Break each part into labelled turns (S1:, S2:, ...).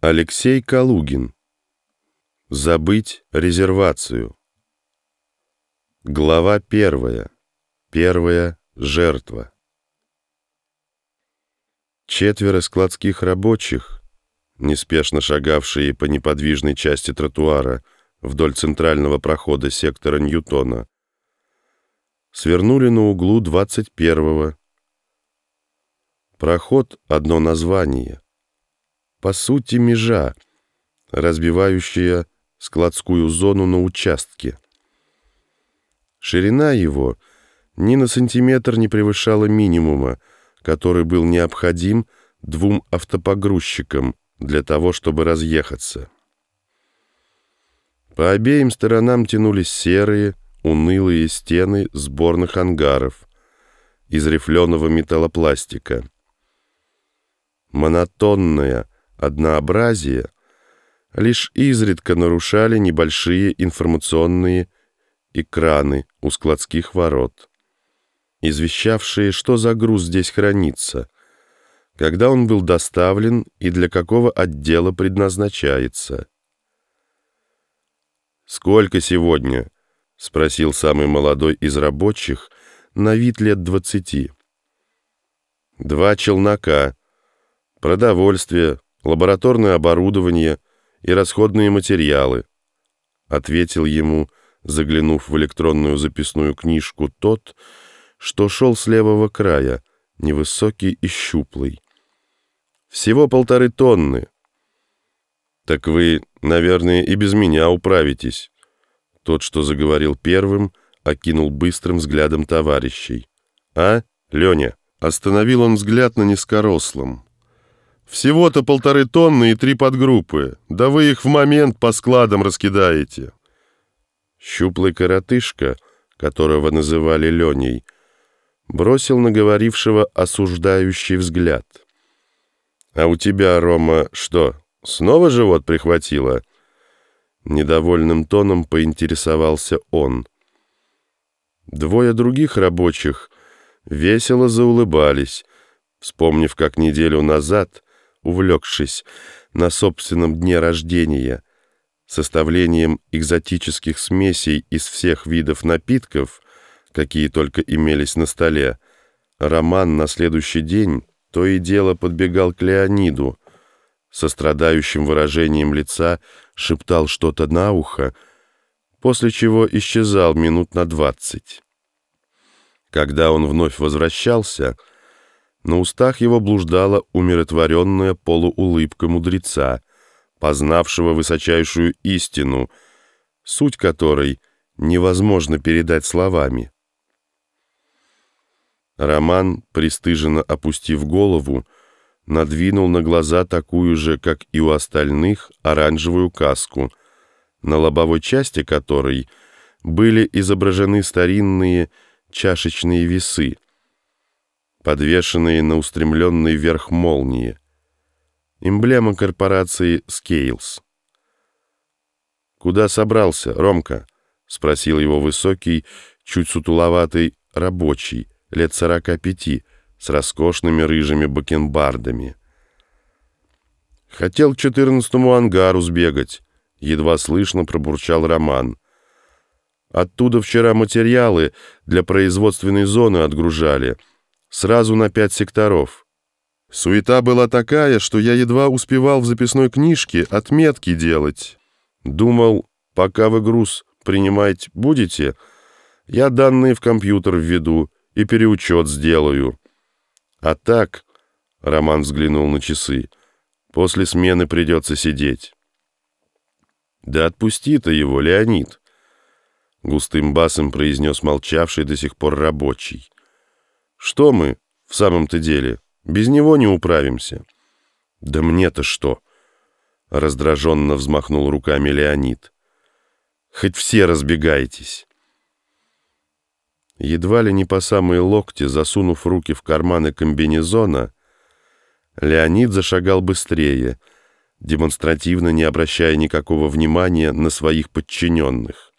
S1: Алексей Калугин. Забыть резервацию. Глава первая. Первая жертва. Четверо складских рабочих, неспешно шагавшие по неподвижной части тротуара вдоль центрального прохода сектора Ньютона, свернули на углу 21-го. Проход — одно название — по сути межа, разбивающая складскую зону на участке. Ширина его ни на сантиметр не превышала минимума, который был необходим двум автопогрузчикам для того, чтобы разъехаться. По обеим сторонам тянулись серые, унылые стены сборных ангаров из рифленого металлопластика. Монотонная, однообразие лишь изредка нарушали небольшие информационные экраны у складских ворот, извещавшие, что за груз здесь хранится, когда он был доставлен и для какого отдела предназначается. «Сколько сегодня?» — спросил самый молодой из рабочих, на вид лет двадцати. «Два челнока, продовольствие, лабораторное оборудование и расходные материалы», — ответил ему, заглянув в электронную записную книжку, тот, что шел с левого края, невысокий и щуплый. «Всего полторы тонны». «Так вы, наверное, и без меня управитесь». Тот, что заговорил первым, окинул быстрым взглядом товарищей. «А, Леня?» Остановил он взгляд на низкорослом, всего-то полторы тонны и три подгруппы. Да вы их в момент по складам раскидаете. Щуплый коротышка, которого называли Леней, бросил на говорившего осуждающий взгляд. «А у тебя, Рома, что, снова живот прихватило?» Недовольным тоном поинтересовался он. Двое других рабочих весело заулыбались, вспомнив, как неделю назад увлекшись на собственном дне рождения составлением экзотических смесей из всех видов напитков, какие только имелись на столе, Роман на следующий день то и дело подбегал к Леониду, со страдающим выражением лица шептал что-то на ухо, после чего исчезал минут на двадцать. Когда он вновь возвращался — на устах его блуждала умиротворенная полуулыбка мудреца, познавшего высочайшую истину, суть которой невозможно передать словами. Роман, пристыженно опустив голову, надвинул на глаза такую же, как и у остальных, оранжевую каску, на лобовой части которой были изображены старинные чашечные весы, подвешенные на устремленный вверх молнии. Эмблема корпорации Scales. «Куда собрался, Ромка?» — спросил его высокий, чуть сутуловатый рабочий, лет сорока пяти, с роскошными рыжими бакенбардами. «Хотел к четырнадцатому ангару сбегать», — едва слышно пробурчал Роман. «Оттуда вчера материалы для производственной зоны отгружали» сразу на пять секторов. Суета была такая, что я едва успевал в записной книжке отметки делать. Думал, пока вы груз принимать будете, я данные в компьютер введу и переучет сделаю. А так, Роман взглянул на часы, после смены придется сидеть. Да отпусти ты его, Леонид, густым басом произнес молчавший до сих пор рабочий. Что мы, в самом-то деле, без него не управимся? Да мне-то что? Раздраженно взмахнул руками Леонид. Хоть все разбегайтесь. Едва ли не по самые локти, засунув руки в карманы комбинезона, Леонид зашагал быстрее, демонстративно не обращая никакого внимания на своих подчиненных.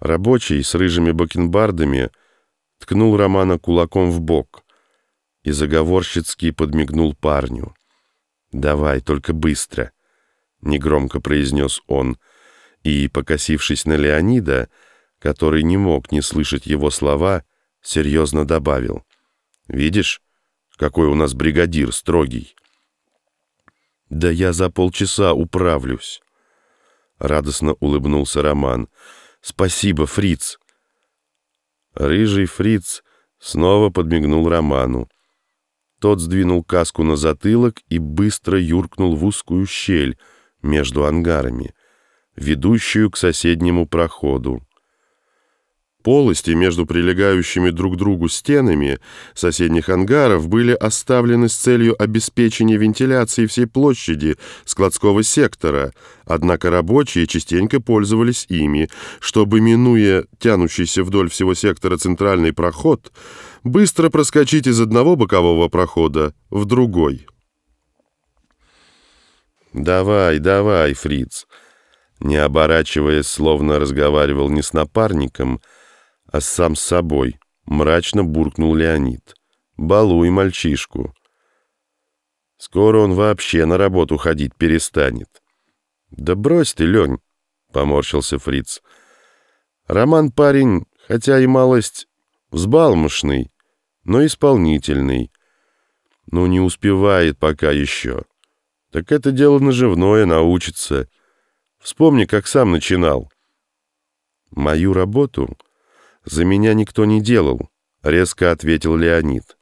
S1: Рабочий с рыжими бакенбардами — ткнул Романа кулаком в бок и заговорщицки подмигнул парню. «Давай, только быстро», — негромко произнес он, и, покосившись на Леонида, который не мог не слышать его слова, серьезно добавил. «Видишь, какой у нас бригадир строгий?» «Да я за полчаса управлюсь», — радостно улыбнулся Роман. «Спасибо, фриц». Рыжий фриц снова подмигнул Роману. Тот сдвинул каску на затылок и быстро юркнул в узкую щель между ангарами, ведущую к соседнему проходу. Полости между прилегающими друг другу стенами соседних ангаров были оставлены с целью обеспечения вентиляции всей площади складского сектора, однако рабочие частенько пользовались ими, чтобы, минуя тянущийся вдоль всего сектора центральный проход, быстро проскочить из одного бокового прохода в другой. «Давай, давай, фриц!» Не оборачиваясь, словно разговаривал не с напарником, — а сам с собой, мрачно буркнул Леонид. «Балуй мальчишку. Скоро он вообще на работу ходить перестанет». «Да брось ты, Лень», — поморщился Фриц. «Роман парень, хотя и малость взбалмошный, но исполнительный. Ну, не успевает пока еще. Так это дело наживное, научится. Вспомни, как сам начинал. Мою работу...» «За меня никто не делал», — резко ответил Леонид.